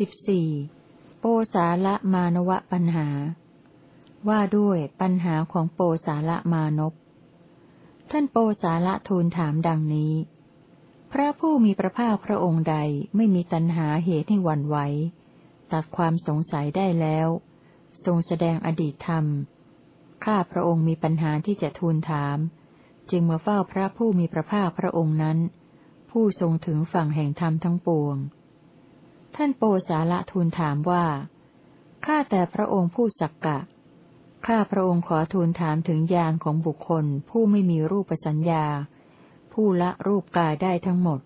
สิบสี่โปสาละมานวะปัญหา ว่าด้วยปัญหาของโปสาละมานพท่านโปสาละทูลถามดังนี้ พระผู้มีพระภาคพระองค์ใดไม่มีตัณหาเหตุให้หวันไหวตัดความสงสัยได้แล้ว ทรงแสดงอดีตธรรม ข้าพระองค์มีปัญหาที่จะทูลถาม จึงมาเฝ้าพระผู้มีพระภาคพระองค์นั้น ผู้ทรงถึงฝั่งแห่งธรรมทั้งปวง ท่านโปสาละทูลถามว่า ข้าแต่พระองค์ผู้สักกะ ข้าพระองค์ขอทูลถามถึงญาณของบุคคล ผู้ไม่มีรูปสัญญา ผู้ละรูปกายได้ทั้งหมด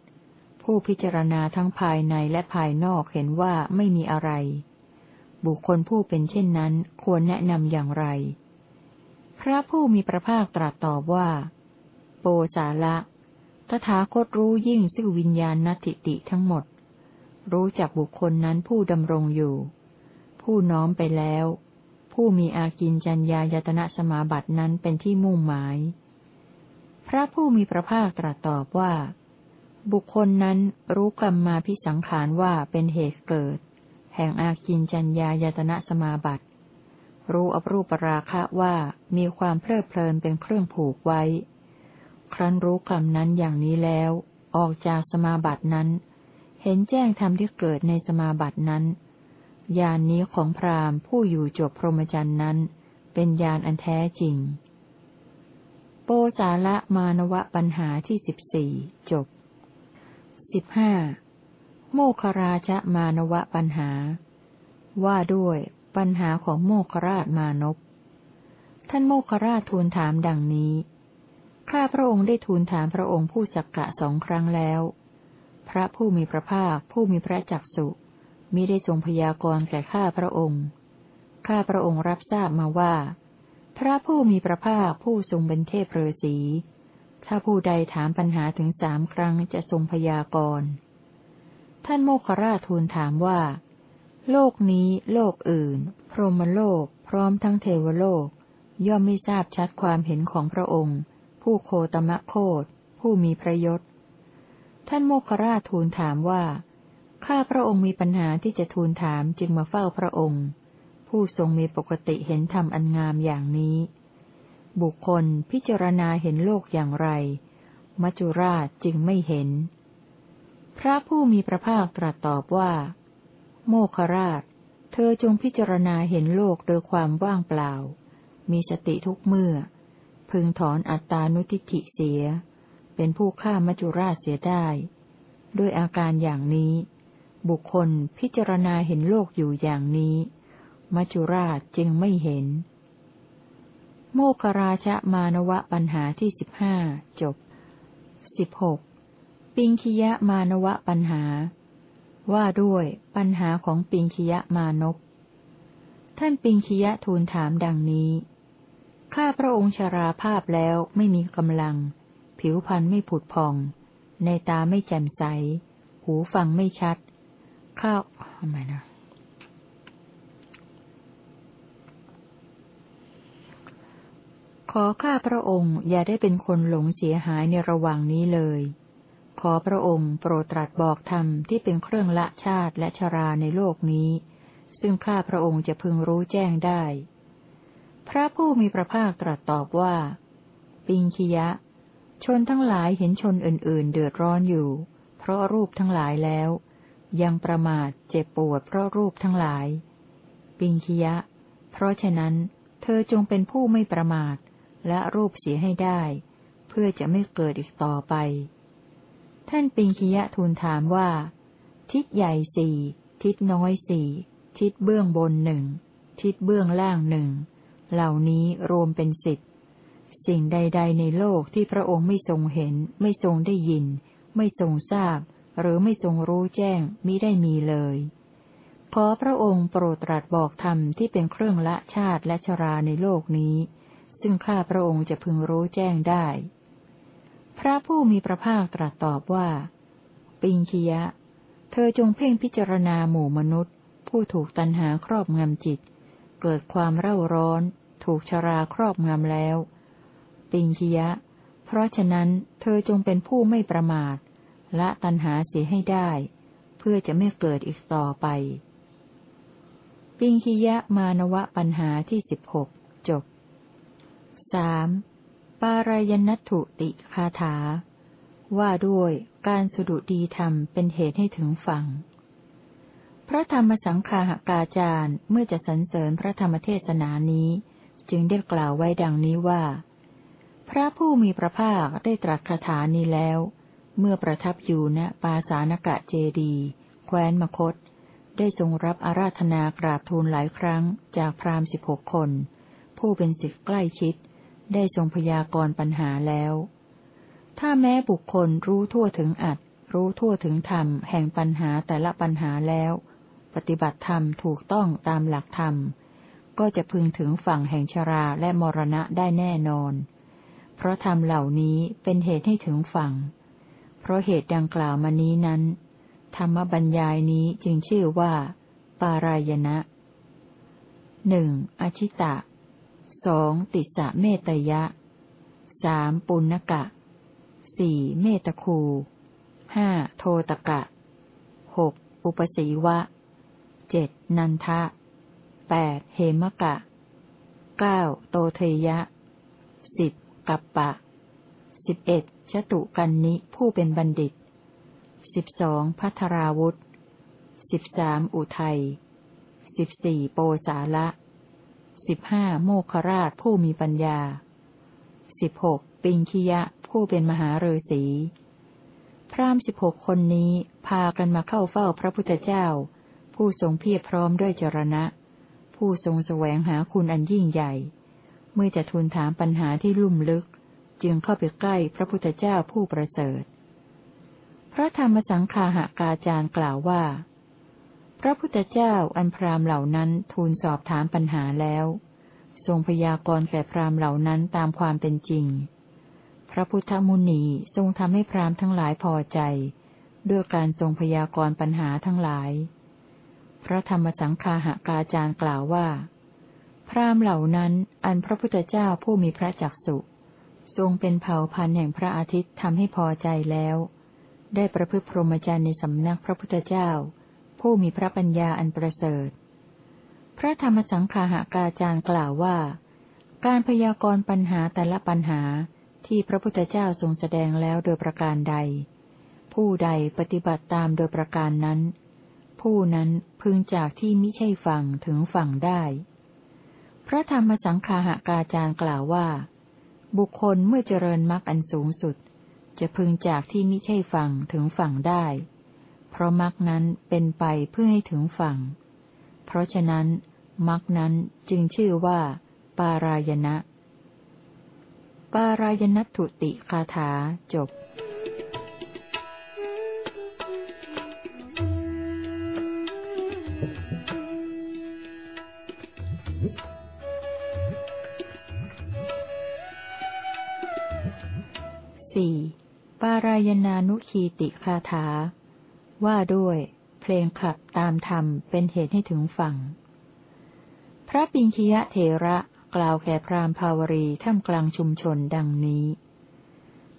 ผู้พิจารณาทั้งภายในและภายนอกเห็นว่าไม่มีอะไร บุคคลผู้เป็นเช่นนั้นควรแนะนำอย่างไร พระผู้มีพระภาคตรัสตอบว่า โปสาละ ตถาคตรู้ยิ่งซึ่งวิญญาณนัตติติทั้งหมด รู้จักบุคคลนั้นผู้ดำรงอยู่ ผู้น้อมไปแล้ว ผู้มีอากินจัญญายตนะสมาบัตินั้นเป็นที่มุ่งหมาย พระผู้มีพระภาคตรัสตอบว่า บุคคลนั้นรู้กรรมมาพิสังขารว่าเป็นเหตุเกิด แห่งอากินจัญญายตนะสมาบัติ รู้อรูปราคะว่ามีความเพลิดเพลินเป็นเครื่องผูกไว้ ครั้นรู้กรรมนั้นอย่างนี้แล้ว ออกจากสมาบัตินั้น เห็นแจ้งธรรมที่เกิดในสมาบัตินั้น ญาณนนี้ของพราหมณ์ผู้อยู่จบพรหมจรรย์นั้น เป็นญาณอันแท้จริง โปสาละมานวะปัญหาที่สิบสี่จบสิบห้าโมคราชมานวะปัญหา ว่าด้วยปัญหาของโมคราชมานพท่านโมคราชทูลถามดังนี้ ข้าพระองค์ได้ทูลถามพระองค์ผู้สักกะสองครั้งแล้ว ระผู้มีพระภาคผู้มีพระจักสุมิได้ทรงพยากรณ์แก่ข้าพระองค์ ข้าพระองค์รับทราบมาว่า พระผู้มีพระภาคผู้ทรงเป็นเทพเรศีถ้าผู้ใดถามปัญหาถึงสามครั้งจะทรงพยากรณ์ ท่านโมคราทูลถามว่า โลกนี้โลกอื่น พรหมโลก พร้อมทั้งเทวโลก ย่อมไม่ทราบชัดความเห็นของพระองค์ ผู้โคตมะโคดผู้มีพระยศ ท่านโมคราทูลถามว่า ข้าพระองค์มีปัญหาที่จะทูลถามจึงมาเฝ้าพระองค์ ผู้ทรงมีปกติเห็นธรรมอันงามอย่างนี้ บุคคลพิจารณาเห็นโลกอย่างไร มัจจุราชจึงไม่เห็น พระผู้มีพระภาคตรัสตอบว่า โมคราช เธอจงพิจารณาเห็นโลกโดยความว่างเปล่า มีสติทุกเมื่อ พึงถอนอัตตานุทิฏฐิเสีย เป็นผู้ฆ่ามัจจุราชเสียได้ ด้วยอาการอย่างนี้ บุคคลพิจารณาเห็นโลกอยู่อย่างนี้ มัจจุราชจึงไม่เห็น โมคราชมานวะปัญหาที่สิบห้าจบสิบหกปิงคิยะมานวะปัญหา ว่าด้วยปัญหาของปิงคิยะมานพท่านปิงคิยะทูลถามดังนี้ ข้าพระองค์ชราภาพแล้วไม่มีกำลัง ผิวพรรณไม่ผุดพอง ในตาไม่แจ่มใส หูฟังไม่ชัด ข้าทำไมนะขอข้าพระองค์อย่าได้เป็นคนหลงเสียหายในระหว่างนี้เลย ขอพระองค์โปรดตรัสบอกธรรมที่เป็นเครื่องละชาติและชราในโลกนี้ ซึ่งข้าพระองค์จะพึงรู้แจ้งได้ พระผู้มีพระภาคตรัสตอบว่า ปิงคิยะ ชนทั้งหลายเห็นชนอื่น ๆ เดือดร้อนอยู่ เพราะรูปทั้งหลายแล้ว ยังประมาทเจ็บปวดเพราะรูปทั้งหลาย ปิงคิยะ เพราะฉะนั้น เธอจงเป็นผู้ไม่ประมาท และรูปเสียให้ได้ เพื่อจะไม่เกิดอีกต่อไป ท่านปิงคียะทูลถามว่า ทิศใหญ่สี่ทิศน้อยสี่ทิศเบื้องบนหนึ่งทิศเบื้องล่างหนึ่งเหล่านี้รวมเป็นสิบ สิ่งใด ๆ ในโลกที่พระองค์ไม่ทรงเห็น ไม่ทรงได้ยิน ไม่ทรงทราบ หรือไม่ทรงรู้แจ้งมิได้มีเลยขอพระองค์โปรดตรัสบอกธรรมที่เป็นเครื่องละชาติและชราในโลกนี้ ซึ่งข้าพระองค์จะพึงรู้แจ้งได้ พระผู้มีพระภาคตรัสตอบว่า ปิงคียะ เธอจงเพ่งพิจารณาหมู่มนุษย์ ผู้ถูกตันหาครอบงำจิต เกิดความเร่าร้อน ถูกชราครอบงำแล้ว ปิงคียะ เพราะฉะนั้นเธอจงเป็นผู้ไม่ประมาทละตันหาเสียให้ได้ เพื่อจะไม่เกิดอีกต่อไป ปิงคิยะมานวะปัญหาที่สิบหกจบสามปารายนัตถุติคาถา ว่าด้วยการสุดุดีธรรมเป็นเหตุให้ถึงฝั่งพระธรรมสังฆาหกาจารย์เมื่อจะสรรเสริญพระธรรมเทศนานี้ จึงได้กล่าวไว้ดังนี้ว่า ระผู้มีพระภาคได้ตรัสคาถานี้แล้ว เมื่อประทับอยู่ณปาสานกะเจดี แคว้นมคต ได้ทรงรับอาราธนากราบทูลหลายครั้งจากพราหมณ์สิบหกคน ผู้เป็นสิทธิ์ใกล้ชิด ได้ทรงพยากรณ์ปัญหาแล้ว ถ้าแม้บุคคลรู้ทั่วถึงอัดรู้ทั่วถึงธรรมแห่งปัญหาแต่ละปัญหาแล้ว ปฏิบัติธรรมถูกต้องตามหลักธรรม ก็จะพึงถึงฝั่งแห่งชราและมรณะได้แน่นอน เพราะธรรมเหล่านี้เป็นเหตุให้ถึงฝั่ง เพราะเหตุดังกล่าวมานี้นั้น ธรรมบัญญายนี้จึงชื่อว่า ปารายณะหนึ่งอชิตะสองติสะเมตยะสามปุณกะสี่เมตคูห้าโทตกะหกอุปสีวะเจ็ดนันทะแปดเหมกะเก้าโตเทยะ กัปปะสิบเอ็ดชตุกันนิผู้เป็นบัณฑิตสิบสองพัทราวุธสิบสามอุทัยสิบสี่โปสาละสิบห้าโมคราชผู้มีปัญญาสิบหกปิงคิยะผู้เป็นมหาฤาษีพรามสิบหกคนนี้พากันมาเข้าเฝ้าพระพุทธเจ้า ผู้ทรงเพียรพร้อมด้วยจรณะ ผู้ทรงแสวงหาคุณอันยิ่งใหญ่ เมื่อจะทูลถามปัญหาที่ลุ่มลึก จึงเข้าไปใกล้พระพุทธเจ้าผู้ประเสริฐ พระธรรมสังฆาหากาจารย์กล่าวว่า พระพุทธเจ้าอันพรามเหล่านั้นทูลสอบถามปัญหาแล้ว ทรงพยากรณ์แก่พรามเหล่านั้นตามความเป็นจริง พระพุทธมุนีทรงทำให้พรามทั้งหลายพอใจ ด้วยการทรงพยากรณ์ปัญหาทั้งหลาย พระธรรมสังฆาหากาจารย์กล่าวว่า พรามเหล่านั้น อันพระพุทธเจ้าผู้มีพระจักสุทรงเป็นเผ่าพันธุ์แห่งพระอาทิตย์ทำให้พอใจแล้ว ได้ประพฤติพรหมจรรย์ในสำนักพระพุทธเจ้า ผู้มีพระปัญญาอันประเสริฐ พระธรรมสังฆาหากาจารย์กล่าวว่า การพยากรณ์ปัญหาแต่ละปัญหาที่พระพุทธเจ้าทรงแสดงแล้วโดยประการใด ผู้ใดปฏิบัติตามโดยประการนั้น ผู้นั้นพึงจากที่มิใช่ฝั่งถึงฝั่งได้ พระธรรมสังฆาหากาจารย์กล่าวว่า บุคคลเมื่อเจริญมรรคอันสูงสุด จะพึงจากที่มิใช่ฝั่งถึงฝั่งได้ เพราะมรรคนั้นเป็นไปเพื่อให้ถึงฝั่ง เพราะฉะนั้นมรรคนั้นจึงชื่อว่า ปารายณะ ปารายณถุติคาถาจบ สี่ปารายณานุคีติคาถา ว่าด้วย เพลงขับตามธรรมเป็นเหตุให้ถึงฝั่ง พระปิงคียะเถระกล่าวแก่พรามภาวรีท่ามกลางชุมชนดังนี้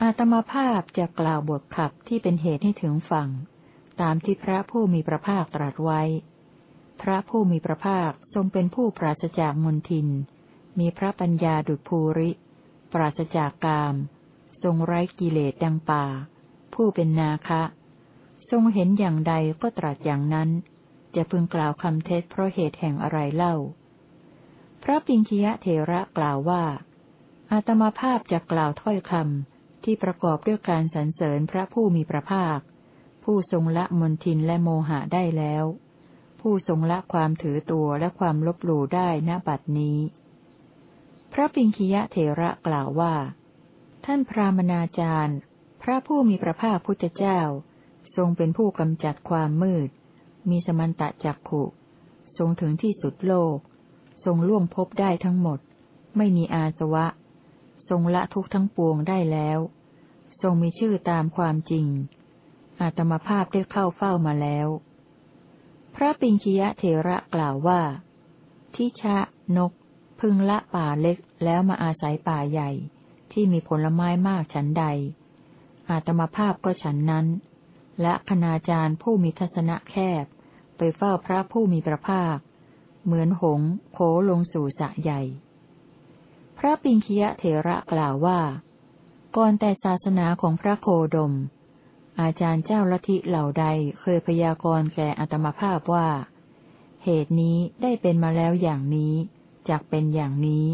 อาตมาภาพจะกล่าวบทขับที่เป็นเหตุให้ถึงฝั่ง ตามที่พระผู้มีพระภาคตรัสไว้ พระผู้มีพระภาคทรงเป็นผู้ปราศจากมนทิน มีพระปัญญาดุจภูริ ปราศจากกาม ทรงไร้กิเลสดังป่า ผู้เป็นนาคะ ทรงเห็นอย่างใดก็ตรัสอย่างนั้น จะพึงกล่าวคำเท็จเพราะเหตุแห่งอะไรเล่า พระปิญคียะเถระกล่าวว่า อาตมาภาพจะกล่าวถ้อยคำที่ประกอบด้วยการสรรเสริญพระผู้มีพระภาค ผู้ทรงละมนทินและโมหะได้แล้ว ผู้ทรงละความถือตัวและความลบหลู่ได้ณบัดนี้ พระปิญคียะเถระกล่าวว่า ท่านพรามนาจารย์ พระผู้มีพระภาคพุทธเจ้า ทรงเป็นผู้กำจัดความมืด มีสมันตะจักขุ ทรงถึงที่สุดโลก ทรงล่วงพบได้ทั้งหมด ไม่มีอาสวะ ทรงละทุกทั้งปวงได้แล้ว ทรงมีชื่อตามความจริง อาตมาภาพได้เข้าเฝ้ามาแล้ว พระปิงคียะเทระกล่าวว่า ทิชะนก พึงละป่าเล็กแล้วมาอาศัยป่าใหญ่ ที่มีผลไม้มากฉันใด อาตมาภาพก็ฉันนั้น และคณาจารย์ผู้มีทัศนะแคบ ไปเฝ้าพระผู้มีพระภาค เหมือนหงโผลงสู่สะใหญ่ พระปิงคียะเถระกล่าวว่า ก่อนแต่ศาสนาของพระโคดม อาจารย์เจ้าลัทธิเหล่าใดเคยพยากรณ์แก่อัตมภาพว่า เหตุนี้ได้เป็นมาแล้วอย่างนี้ จากเป็นอย่างนี้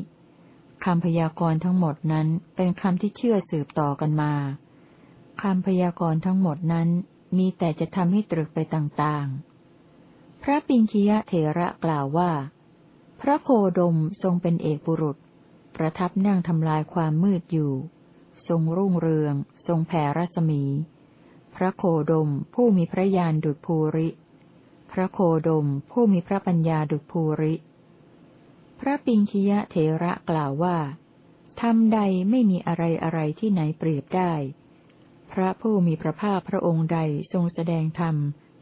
คำพยากรณ์ทั้งหมดนั้นเป็นคำที่เชื่อสืบต่อกันมา คำพยากรณ์ทั้งหมดนั้นมีแต่จะทำให้ตรึกไปต่างๆ พระปิงคียะเถระกล่าวว่า พระโคดมทรงเป็นเอกบุรุษ ประทับนั่งทำลายความมืดอยู่ ทรงรุ่งเรือง ทรงแผ่รัศมี พระโคดมผู้มีพระญาณดุจภูริ พระโคดมผู้มีพระปัญญาดุจภูริ พระปิงคียะเถระกล่าวว่าทำใดไม่มีอะไรอะไรที่ไหนเปรียบได้ พระผู้มีพระภาคพระองค์ใดทรงแสดงธรรม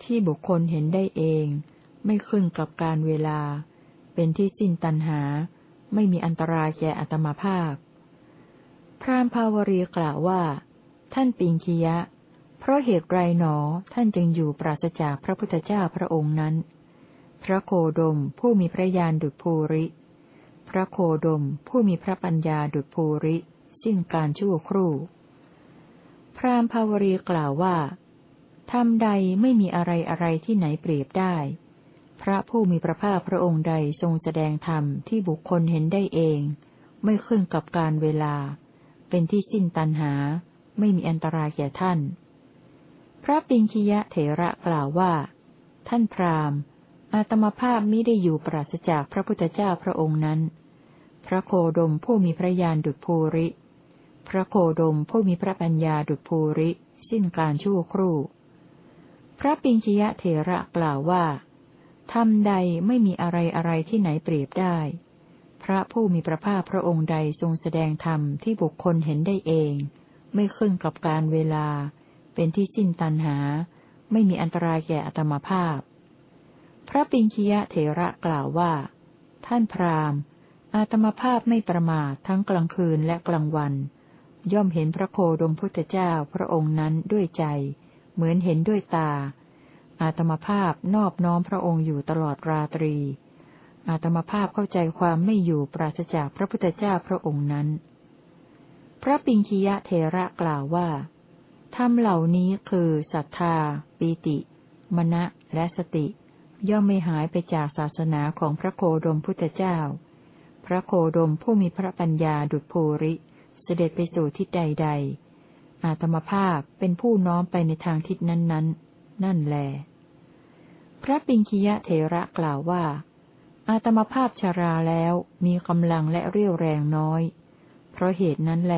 ที่บุคคลเห็นได้เอง ไม่ขึ้นกับการเวลา เป็นที่สิ้นตัณหา ไม่มีอันตรายแก่อัตมาภาพ พรามภาวรีกล่าวว่า ท่านปิงคียะ เพราะเหตุไรหนอท่านจึงอยู่ปราศจากพระพุทธเจ้าพระองค์นั้น พระโคดมผู้มีพระญาณดุจภูริ พระโคดม ผู้มีพระปัญญาดุจภูริ สิ้นการชั่วครู่ พราหมณ์ภาวรีกล่าวว่าทำใดไม่มีอะไรอะไรที่ไหนเปรียบได้ พระผู้มีพระภาคพระองค์ใดทรงแสดงธรรมที่บุคคลเห็นได้เอง ไม่ขึ้นกับการเวลา เป็นที่สิ้นตัณหา ไม่มีอันตรายแก่ท่าน พระปิงคียะเถระกล่าวว่า ท่านพราหมณ์ อาตมาภาพมิได้อยู่ปราศจากพระพุทธเจ้าพระองค์นั้น พระโคดมผู้มีพระญาณดุจภูริ พระโคดมผู้มีพระปัญญาดุจภูริ สิ้นการชั่วครู่ พระปิญชยเถระกล่าวว่าทำใดไม่มีอะไรอะไรที่ไหนเปรียบได้ พระผู้มีพระภาคพระองค์ใดทรงแสดงธรรมที่บุคคลเห็นได้เอง ไม่ขึ้นกับการเวลา เป็นที่สิ้นตันหา ไม่มีอันตรายแก่อัตมาภาพ พระปิญชยะเถระกล่าวว่า ท่านพราหมณ์ อาตมาภาพไม่ประมาททั้งกลางคืนและกลางวัน ย่อมเห็นพระโคดมพุทธเจ้าพระองค์นั้นด้วยใจ เหมือนเห็นด้วยตา อาตมภาพนอบน้อมพระองค์อยู่ตลอดราตรี อาตมภาพเข้าใจความไม่อยู่ปราศจากพระพุทธเจ้าพระองค์นั้น พระปิงคียะเทระกล่าวว่าธรรมเหล่านี้คือศรัทธา ปีติ มณะและสติ ย่อมไม่หายไปจากศาสนาของพระโคดมพุทธเจ้า พระโคดมผู้มีพระปัญญาดุจภูริ เสด็จไปสู่ทิศใดๆอาตมภาพเป็นผู้น้อมไปในทางทิศนั้นๆนนนั่นแล พระปิงคียะเถระกล่าวว่า อาตมภาพชาราแล้วมีกำลังและเรี่ยวแรงน้อย เพราะเหตุนั้นแล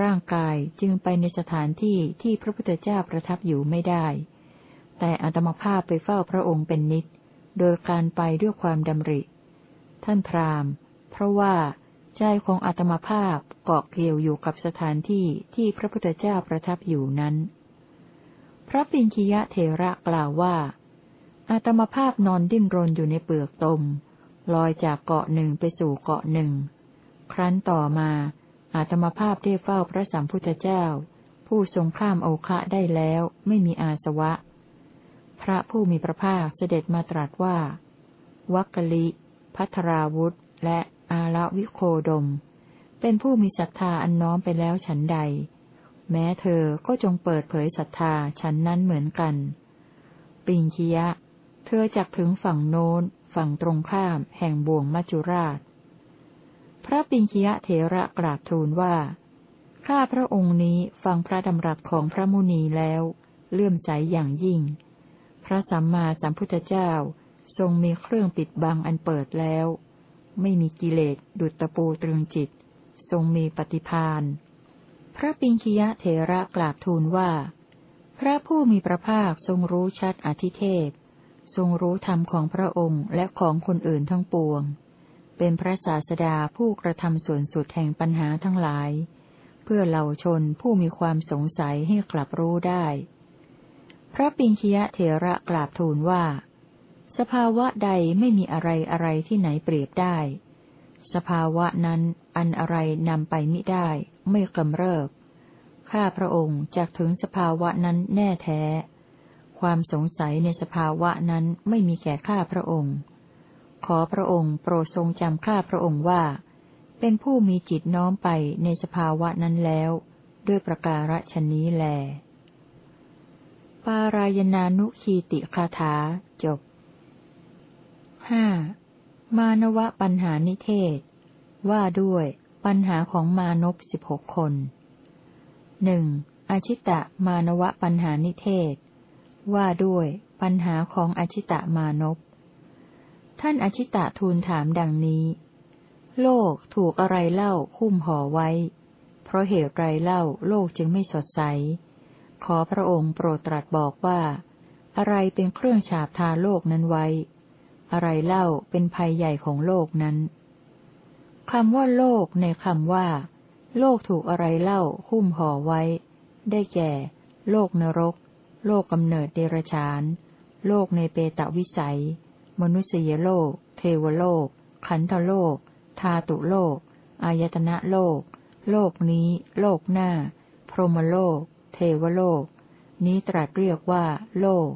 ร่างกายจึงไปในสถานที่ที่พระพุทธเจ้าประทับอยู่ไม่ได้ แต่อาตมภาพไปเฝ้าพระองค์เป็นนิด โดยการไปด้วยความดำริ ท่านพราหมณ์ เพราะว่าใจของอาตมาภาพเกาะเกี่ยวอยู่กับสถานที่ที่พระพุทธเจ้าประทับอยู่นั้น พระปิญคียะเถระกล่าวว่า อาตมาภาพนอนดิ้นรนอยู่ในเปลือกตม ลอยจากเกาะหนึ่งไปสู่เกาะหนึ่ง ครั้นต่อมาอาตมาภาพได้เฝ้าพระสัมพุทธเจ้า ผู้ทรงข้ามโอคะได้แล้วไม่มีอาสวะ ระผู้มีพระภาคเสด็จมาตรัสว่า วัคกลิ พัทราวุธ และอาละวิโคดม เป็นผู้มีศรัทธาอันน้อมไปแล้วฉันใด แม้เธอก็จงเปิดเผยศรัทธาฉันนั้นเหมือนกัน ปิงคียะ เธอจักถึงฝั่งโน้น ฝั่งตรงข้ามแห่งบ่วงมัจจุราช พระปิงคียะเถระกราบทูลว่า ข้าพระองค์นี้ฟังพระดำรัสของพระมุนีแล้ว เลื่อมใสอย่างยิ่ง พระสัมมาสัมพุทธเจ้าทรงมีเครื่องปิดบังอันเปิดแล้ว ไม่มีกิเลสดุจตะปูตรึงจิต ทรงมีปฏิพานพระปิงคียะเถระกราบทูลว่า พระผู้มีพระภาคทรงรู้ชัดอธิเทพ ทรงรู้ธรรมของพระองค์และของคนอื่นทั้งปวง เป็นพระศาสดาผู้กระทำส่วนสุดแห่งปัญหาทั้งหลาย เพื่อเหล่าชนผู้มีความสงสัยให้กลับรู้ได้ พระปิงคียะเถระกราบทูลว่า สภาวะใดไม่มีอะไรอะไรที่ไหนเปรียบได้ สภาวะนั้นอันอะไรนำไปมิได้ ไม่กำเริบ ข้าพระองค์จากถึงสภาวะนั้นแน่แท้ ความสงสัยในสภาวะนั้นไม่มีแก่ข้าพระองค์ ขอพระองค์โปรดทรงจำข้าพระองค์ว่า เป็นผู้มีจิตน้อมไปในสภาวะนั้นแล้ว ด้วยประการฉนี้แล ปารายนานุคีติคาถาจบห้ามานวะปัญหานิเทศ ว่าด้วยปัญหาของมานพสิบหกคนหนึ่งอาชิตะมานวะปัญหานิเทศ ว่าด้วยปัญหาของอาชิตะมานพท่านอาชิตะทูลถามดังนี้ โลกถูกอะไรเล่าคุ้มห่อไว้ เพราะเหตุไรเล่าโลกจึงไม่สดใส ขอพระองค์โปรดตรัสบอกว่า อะไรเป็นเครื่องฉาบทาโลกนั้นไว้ อะไรเล่าเป็นภัยใหญ่ของโลกนั้นคำว่าโลกในคำว่า โลกถูกอะไรเล่าหุ้มห่อไว้ ได้แก่ โลกนรก โลกกำเนิดเดรชาน โลกในเปตวิสัย มนุษยโลก เทวโลก ขันธโลกธาตุโลก อายตนะโลก โลกนี้ โลกหน้า พรหมโลก เทวโลก นี้ตรัสเรียกว่า โลก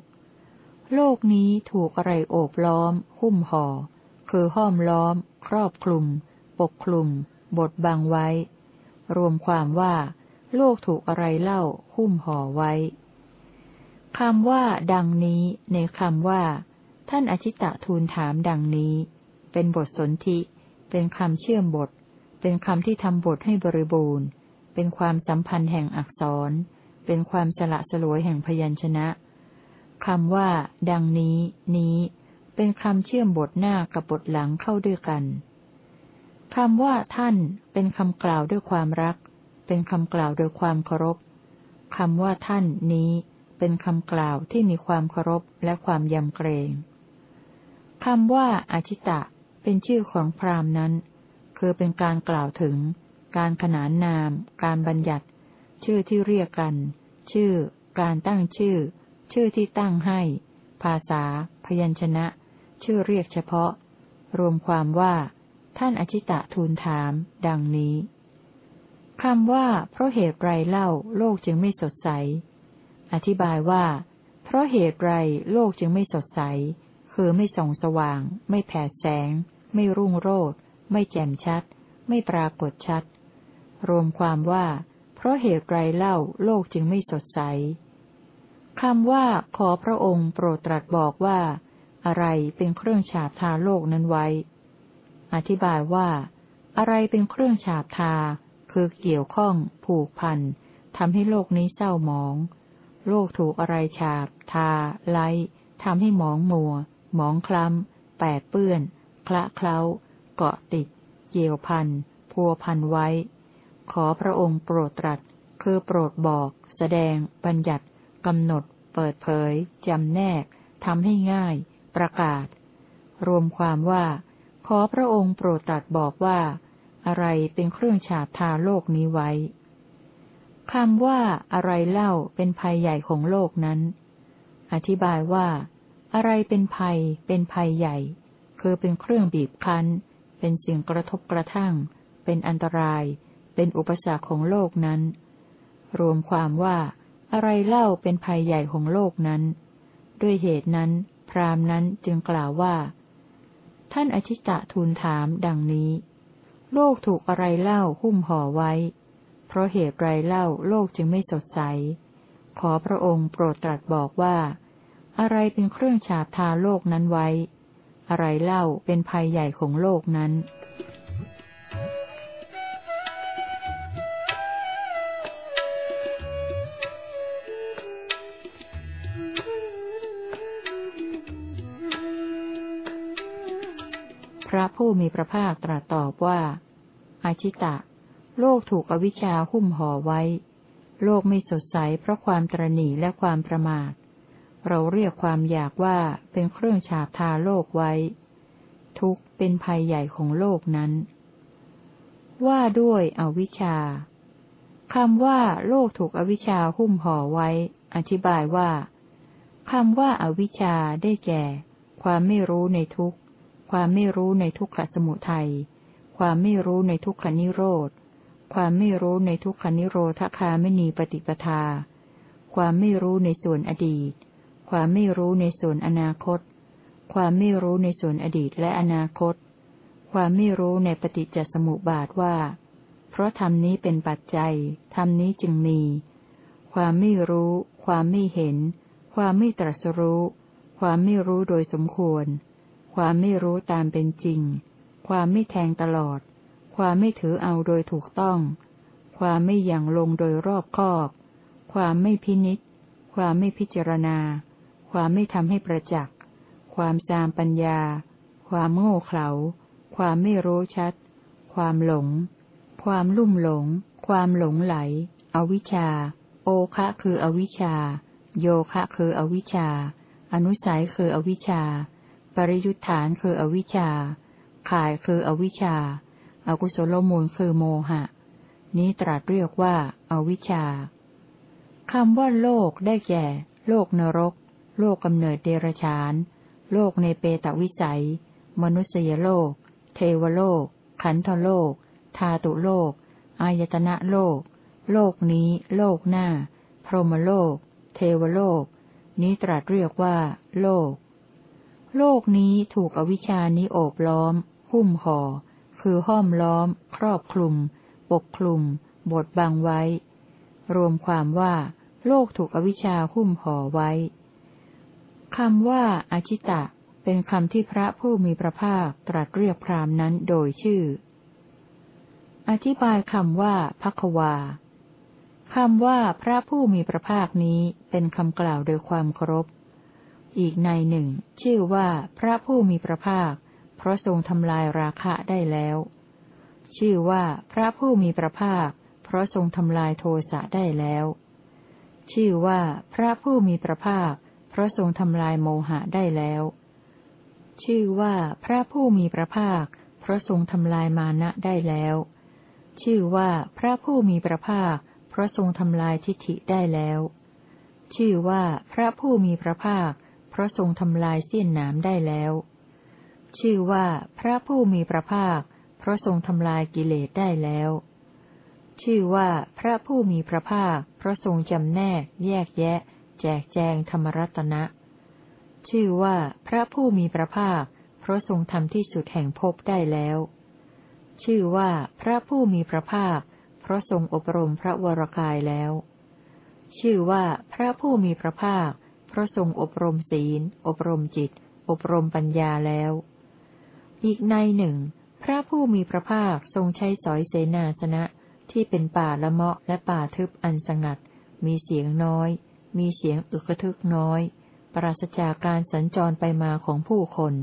โลกนี้ถูกอะไรโอบล้อม หุ้มห่อ คือห้อมล้อม ครอบคลุม ปกคลุมบทบังไว้ รวมความว่า โลกถูกอะไรเล่า หุ้มห่อไว้คำว่าดังนี้ในคำว่า ท่านอชิตะทูลถามดังนี้ เป็นบทสนธิเป็นคำเชื่อมบท เป็นคำที่ทำบทให้บริบูรณ์ เป็นความสัมพันธ์แห่งอักษร เป็นความสละสลวยแห่งพยัญชนะคำว่า ดังนี้ นี้ เป็นคำเชื่อมบทหน้ากับบทหลังเข้าด้วยกันคำว่าท่าน เป็นคำกล่าวด้วยความรัก เป็นคำกล่าวโดยความเคารพคำว่าท่านนี้ เป็นคำกล่าวที่มีความเคารพและความยำเกรงคำว่าอาชิตะ เป็นชื่อของพราหมณ์นั้น คือเป็นการกล่าวถึง การขนานนาม การบัญญัติ ชื่อที่เรียกกัน ชื่อ การตั้งชื่อ ชื่อที่ตั้งให้ ภาษา พยัญชนะ ชื่อเรียกเฉพาะ รวมความว่า ท่านอชิตะทูลถาม ดังนี้คำว่า เพราะเหตุไรเล่าโลกจึงไม่สดใส อธิบายว่า เพราะเหตุไรโลกจึงไม่สดใส คือไม่ส่องสว่าง ไม่แผดแสง ไม่รุ่งโรจน์ไม่แจ่มชัด ไม่ปรากฏชัด รวมความว่า เพราะเหตุไรเล่าโลกจึงไม่สดใสคำว่าขอพระองค์โปรดตรัสบอกว่า อะไรเป็นเครื่องฉาบทาโลกนั้นไว้ อธิบายว่า อะไรเป็นเครื่องฉาบทา คือเกี่ยวข้อง ผูกพันทำให้โลกนี้เศร้าหมอง โลกถูกอะไรฉาบ ทา ไล้ทำให้หมองมัว หมองคล้ำ แปดเปื้อน คละเคล้า เกาะติด เกี่ยวพัน พัวพันไว้ ขอพระองค์โปรดตรัส คือโปรดบอก แสดง บัญญัติกำหนด เปิดเผยจำแนกทำให้ง่าย ประกาศ รวมความว่า ขอพระองค์โปรดตรัสบอกว่า อะไรเป็นเครื่องฉาบทาโลกนี้ไว้คำว่าอะไรเล่าเป็นภัยใหญ่ของโลกนั้น อธิบายว่า อะไรเป็นภัย เป็นภัยใหญ่ คือเป็นเครื่องบีบคั้น เป็นสิ่งกระทบกระทั่ง เป็นอันตราย เป็นอุปสรรคของโลกนั้น รวมความว่า อะไรเล่าเป็นภัยใหญ่ของโลกนั้น ด้วยเหตุนั้น พรามนั้นจึงกล่าวว่า ท่านอชิตะทูลถามดังนี้ โลกถูกอะไรเล่าหุ้มห่อไว้ เพราะเหตุไรเล่าโลกจึงไม่สดใส ขอพระองค์โปรดตรัสบอกว่า อะไรเป็นเครื่องฉาบทาโลกนั้นไว้ อะไรเล่าเป็นภัยใหญ่ของโลกนั้น พระผู้มีพระภาคตรัสตอบว่าอาชิตะ โลกถูกอวิชชาหุ้มห่อไว้ โลกไม่สดใสเพราะความตรณีและความประมาท เราเรียกความอยากว่าเป็นเครื่องฉาบทาโลกไว้ ทุกเป็นภัยใหญ่ของโลกนั้น ว่าด้วยอวิชชาคำว่า โลกถูกอวิชชาหุ้มห่อไว้ อธิบายว่าคำว่าอาวิชชาได้แก่ ความไม่รู้ในทุกข ความไม่รู้ในทุกขสมุทัย ความไม่รู้ในทุกขนิโรธ ความไม่รู้ในทุกขนิโรธคาไม่มีปฏิปทา ความไม่รู้ในส่วนอดีต ความไม่รู้ในส่วนอนาคต ความไม่รู้ในส่วนอดีตและอนาคต ความไม่รู้ในปฏิจจสมุปบาทว่า เพราะธรรมนี้เป็นปัจจัย ธรรมนี้จึงมี ความไม่รู้ ความไม่เห็น ความไม่ตรัสรู้ ความไม่รู้โดยสมควร ความไม่รู้ตามเป็นจริง ความไม่แทงตลอด ความไม่ถือเอาโดยถูกต้อง ความไม่อยังลงโดยรอบคอบ ความไม่พินิษความไม่พิจารณา ความไม่ทำให้ประจักษ์ ความจามปัญญา ความโง่เขลา ความไม่รู้ชัด ความหลง ความลุ่มหลง ความหลงไหล อวิชชา โอคะคืออวิชชา โยคะคืออวิชชา อนุสัยคืออวิชชา ริยุทธานคืออวิชชา ข่ายคืออวิชชาอากุศลมูลคือโมหะ นี้ตรัสเรียกว่าอาวิชชาคำว่าโลกได้แก่ โลกนรก โลกกำเนิดเดรชาน โลกในเปตวิสัย มนุษยโลก เทวโลก ขันธโลก ธาตุโลก อายตนะโลก โลกนี้ โลกหน้า พรหมโลก เทวโลก นี้ตรัสเรียกว่า โลก โลกนี้ถูกอวิชานี้โอบล้อม หุ้มห่อ คือห้อมล้อม ครอบคลุม ปกคลุม บดบังไว้ รวมความว่า โลกถูกอวิชาหุ้มห่อไว้คำว่าอาชิตะ เป็นคำที่พระผู้มีพระภาคตรัสเรียกพรามนั้นโดยชื่อ อธิบายคำว่าพักวาคำว่าพระผู้มีพระภาคนี้เป็นคำกล่าวโดยความเคารพ อีกในหนึ่ง ชื่อว่าพระผู้มีพระภาค เพราะทรงทำลายราคะได้แล้ว ชื่อว่าพระผู้มีพระภาค เพราะทรงทำลายโทสะได้แล้ว ชื่อว่าพระผู้มีพระภาค เพราะทรงทำลายโมหะได้แล้ว ชื่อว่าพระผู้มีพระภาค เพราะทรงทำลายมานะได้แล้ว ชื่อว่าพระผู้มีพระภาค เพราะทรงทำลายทิฏฐิได้แล้ว ชื่อว่าพระผู้มีพระภาค ราะทรงทำลายเสี้ยนน้ำได้แล้ว ชื่อว่าพระผู้มีพระภาค เพราะทรงทำลายกิเลสได้แล้ว ชื่อว่าพระผู้มีพระภาค เพราะทรงจำแนก แยกแยะ แจกแจงธรรมรัตนะ ชื่อว่าพระผู้มีพระภาค เพราะทรงทำที่สุดแห่งภพได้แล้ว ชื่อว่าพระผู้มีพระภาค เพราะทรงอบรมพระวรกายแล้ว ชื่อว่าพระผู้มีพระภาค เพราะทรงอบรมศีล อบรมจิต อบรมปัญญาแล้ว อีกในหนึ่ง พระผู้มีพระภาคทรงใช้สอยเสนาสนะที่เป็นป่าละเมาะและป่าทึบอันสงัด มีเสียงน้อย มีเสียงอึกทึกน้อย ปราศจากการสัญจรไปมาของผู้คน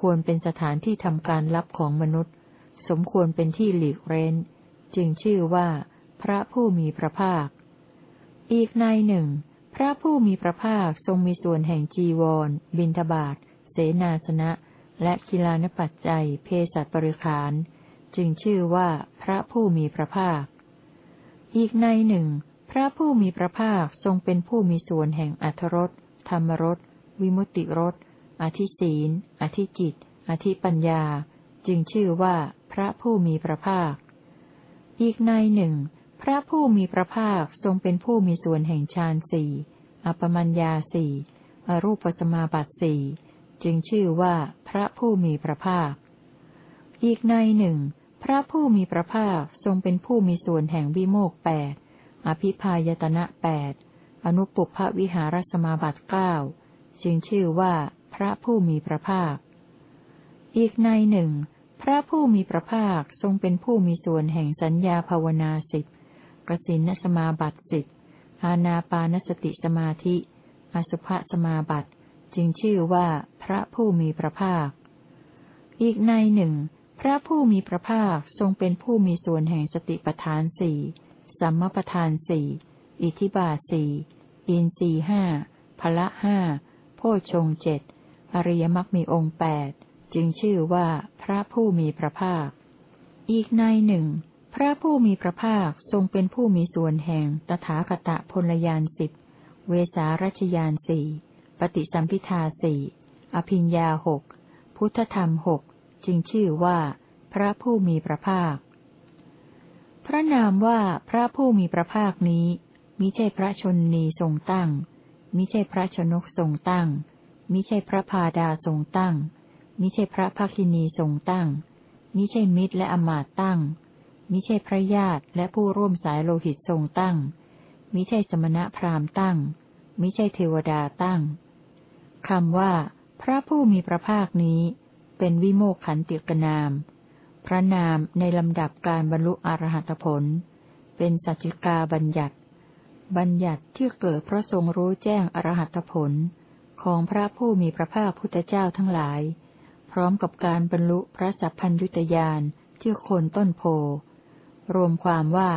ควรเป็นสถานที่ทำการลับของมนุษย์ สมควรเป็นที่หลีกเร้น จึงชื่อว่า พระผู้มีพระภาค อีกในหนึ่ง พระผู้มีพระภาคทรงมีส่วนแห่งจีวร บินทบาทเสนาสนะ และกีฬานปัจจัย เพศสัตว์บริขาร จึงชื่อว่าพระผู้มีพระภาค อีกในหนึ่ง พระผู้มีพระภาคทรงเป็นผู้มีส่วนแห่งอัทรสธรรมรส วิมุติรส อธิศีลอธิจิต อธิปัญญา จึงชื่อว่าพระผู้มีพระภาค อีกในหนึ่ง พระผู้มีพระภาคทรงเป็นผู้มีส่วนแห่งฌานสี่อปมัญญาสี่อรูปสมาบัติสี่จึงชื่อว่าพระผู้มีพระภาค อีกในหนึ่ง พระผู้มีพระภาคทรงเป็นผู้มีส่วนแห่งวิโมกแปดอภิพายตนะแปดอนุปุพวิหารสมาบัติเก้าจึงชื่อว่าพระผู้มีพระภาค อีกในหนึ่ง พระผู้มีพระภาคทรงเป็นผู้มีส่วนแห่งสัญญาภาวนาสิบ กสินสมาบัติสิบอานาปานสติสมาธิ อสุภสมาบัติ จึงชื่อว่าพระผู้มีพระภาค อีกในหนึ่ง พระผู้มีพระภาคทรงเป็นผู้มีส่วนแห่งสติปทานสี่สัมมปทานสี่อิทิบาสี่อินสีห้าพละห้าโพชงเจ็ดอริยมรรคมีองค์แปดจึงชื่อว่าพระผู้มีพระภาค อีกในหนึ่ง พระผู้มีพระภาคทรงเป็นผู้มีส่วนแห่งตถาคตพลยานสิบเวสารัชยานสี่ปฏิสัมพิทาสี่อภิญญาหกพุทธธรรมหกจึงชื่อว่า พระผู้มีพระภาค พระนามว่าพระผู้มีพระภาคนี้มิใช่พระชนนีทรงตั้งมิใช่พระชนกทรงตั้งมิใช่พระพาดาทรงตั้งมิใช่พระภักินีทรงตั้งมิใช่มิตรและอมาตตั้ง มิใช่พระญาติและผู้ร่วมสายโลหิตทรงตั้ง มิใช่สมณะพราหมณ์ตั้ง มิใช่เทวดาตั้ง คำว่า พระผู้มีพระภาคนี้ เป็นวิโมกขันติกนาม พระนามในลำดับการบรรลุอรหัตผล เป็นสัจจิกาบัญญัติ บัญญัติที่เกิดเพราะทรงรู้แจ้งอรหัตผล ของพระผู้มีพระภาคพุทธเจ้าทั้งหลาย พร้อมกับการบรรลุพระสัพพัญยุตยานที่โคนต้นโพ รวมความว่า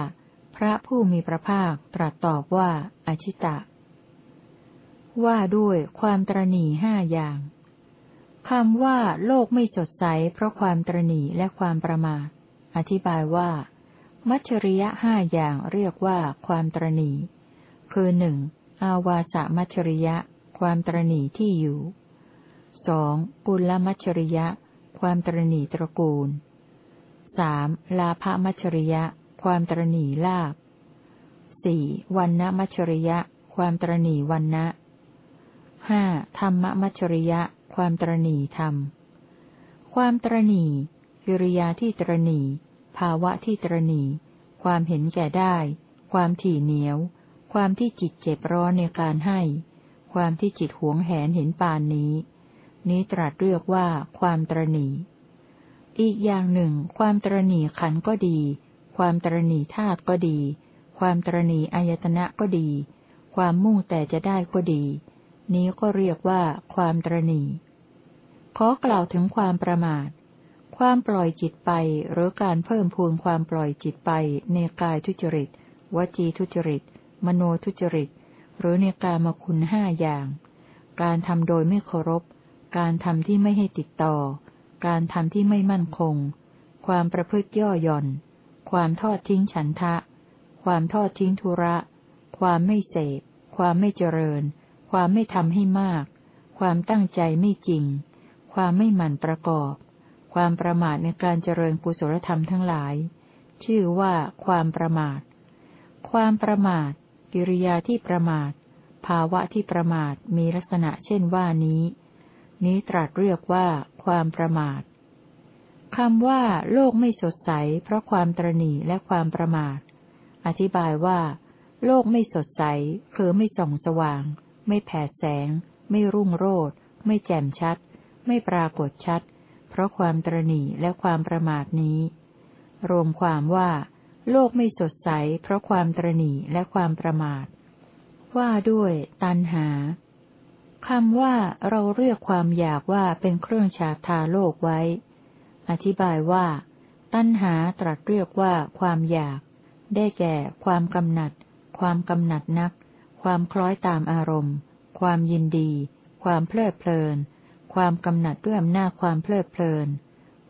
พระผู้มีพระภาคตรัสตอบว่าอาชิตะ ว่าด้วยความตรณีห้าอย่างคำว่าโลกไม่สดใสเพราะความตรณีและความประมาท อธิบายว่า มัชริยะห้าอย่างเรียกว่าความตรณี คือหนึ่งอาวาสมัชริยะ ความตรณีที่อยู่สองปุลมัชริยะ ความตรณีตระกูล สามลาภมัชริยะ ความตรณีลาบสี่วันณมัชริยะ ความตรณีวันนะห้าธรรมมัชริยะ ความตรณีธรรม ความตรณีกิริยาที่ตรณีภาวะที่ตรณีความเห็นแก่ได้ ความถี่เหนียว ความที่จิตเจ็บร้อนในการให้ ความที่จิตหวงแหนเห็นปานนี้ นี้ตรัสเรียกว่าความตรณี อีกอย่างหนึ่ง ความตรณีขันก็ดี ความตรณีธาตุก็ดี ความตรณีอายตนะก็ดี ความมุ่งแต่จะได้ก็ดี นี้ก็เรียกว่าความตรณีขอกล่าวถึงความประมาท ความปล่อยจิตไปหรือการเพิ่มพูนความปล่อยจิตไปในกายทุจริต วจีทุจริต มโนทุจริต หรือในกามคุณห้าอย่าง การทำโดยไม่เคารพ การทำที่ไม่ให้ติดต่อ การทำที่ไม่มั่นคง ความประพฤติย่อหย่อน ความทอดทิ้งฉันทะ ความทอดทิ้งธุระ ความไม่เสพความไม่เจริญ ความไม่ทำให้มาก ความตั้งใจไม่จริง ความไม่หมั่นประกอบ ความประมาทในการเจริญกุศลธรรมทั้งหลาย ชื่อว่าความประมาท ความประมาท กิริยาที่ประมาท ภาวะที่ประมาทมีลักษณะเช่นว่านี้ นี้ตรัสเรียกว่าความประมาทคำว่า โลกไม่สดใส เพราะความตรณีและความประมาท อธิบายว่า โลกไม่สดใส คือไม่ส่องสว่าง ไม่แผดแสง ไม่รุ่งโรดไม่แจ่มชัด ไม่ปรากฏชัด เพราะความตรณีและความประมาทนี้ รวมความว่า โลกไม่สดใส เพราะความตรณีและความประมาท ว่าด้วย ตันหา คำว่าเราเรียกความอยากว่าเป็นเครื่องฉาบทาโลกไว้ อธิบายว่า ตัณหาตรัสเรียกว่าความอยาก ได้แก่ ความกำหนัด ความกำหนัดนัก ความคล้อยตามอารมณ์ ความยินดี ความเพลิดเพลิน ความกำหนัดด้วยอำนาจความเพลิดเพลิน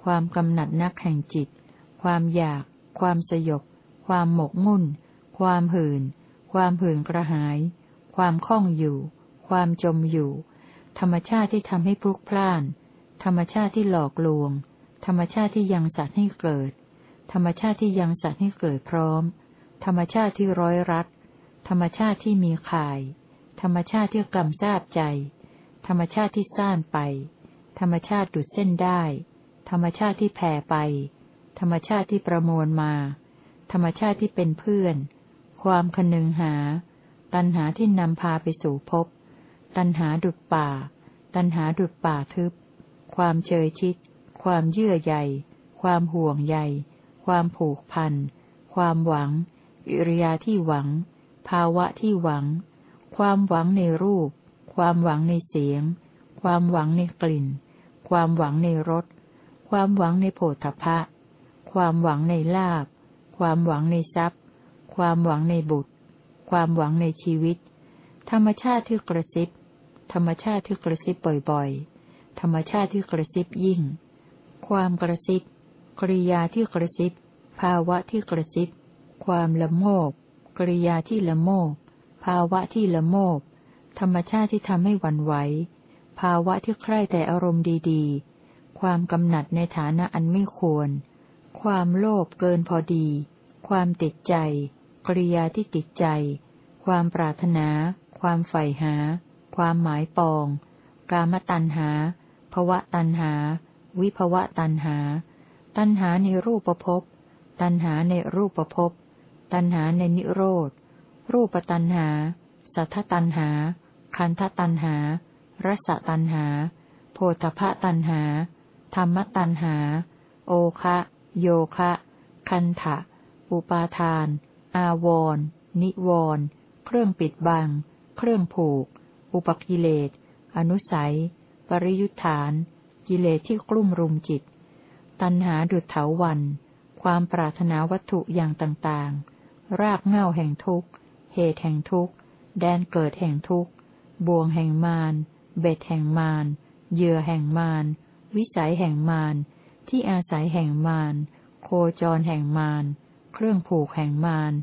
ความกำหนัดนักแห่งจิต ความอยาก ความสยบ ความหมกมุ่น ความหื่น ความหื่นกระหาย ความคล่องอยู่ ความจมอยู่ ธรรมชาติที่ทำให้พลุกพล่าน ธรรมชาติที่หลอกลวง ธรรมชาติที่ยังสัตว์ให้เกิด ธรรมชาติที่ยังสัตว์ให้เกิดพร้อม ธรรมชาติที่ร้อยรัด ธรรมชาติที่มีข่าย ธรรมชาติที่กำทราบใจ ธรรมชาติที่ซ่านไป ธรรมชาติดุดเส้นได้ ธรรมชาติที่แผ่ไป ธรรมชาติที่ประมวลมา ธรรมชาติที่เป็นเพื่อน ความคนึงหา ตัณหาที่นำพาไปสู่ภพ ตัณหาดุดป่า ตัณหาดุดป่าทึบ ความเชยชิด ความเยื่อใยความห่วงใยความผูกพัน ความหวัง อิริยาที่หวัง ภาวะที่หวัง ความหวังในรูป ความหวังในเสียง ความหวังในกลิ่น ความหวังในรส ความหวังในโผฏฐะความหวังในลาบ ความหวังในทรัพย์ ความหวังในบุตร ความหวังในชีวิต ธรรมชาติที่กระซิบ ธรรมชาติที่กระซิบบ่อยๆ ธรรมชาติที่กระซิบยิ่ง ความกระซิบ กริยาที่กระซิบ ภาวะที่กระซิบ ความละโมบกริยาที่ละโมบภาวะที่ละโมบธรรมชาติที่ทำให้หวั่นไหว ภาวะที่ใคร่แต่อารมณ์ดีๆ ความกำหนัดในฐานะอันไม่ควร ความโลภเกินพอดี ความติดใจ กริยาที่ติดใจ ความปรารถนา ความใฝ่หา ความหมายปอง กามตัณหาภวะตัณหา วิภวะตัณหา ตัณหาในรูปภพ ตัณหาในรูปภพ ตัณหาในนิโรธ รูปตัณหา สัทธตัณหา คันธตัณหา รสตัณหา โพธพะตัณหา ธรรมตัณหา โอคะ โยคะ คันถะอุปาทาน อาวร นิวร เครื่องปิดบัง เครื่องผูก อุปกิเลส อนุสัย ปริยุทธาน กิเลสที่กลุ่มรุมจิต ตัณหาดุจเถาวัน ความปรารถนาวัตถุอย่างต่างๆ รากเง่าแห่งทุกข์ เหตุแห่งทุกข์ แดนเกิดแห่งทุกข์ บ่วงแห่งมาร เบ็ดแห่งมาร เหยื่อแห่งมาร วิสัยแห่งมาร ที่อาศัยแห่งมาร โคจรแห่งมาร เครื่องผูกแห่งมาร